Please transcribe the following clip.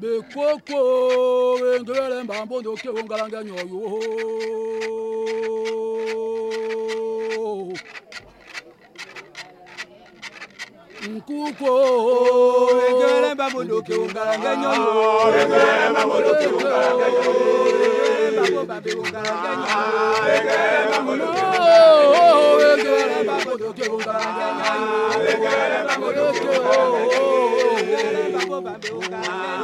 bekoko endolele mbambo ndoke wongalanga nyoyo nkuko endolele mbambo ndoke wongalanga nyoyo endolele mbambo ndoke wongalanga nyoyo babe wongalanga nyoyo endolele mbambo ndoke wongalanga nyoyo endolele mbambo ndoke wongalanga nyoyo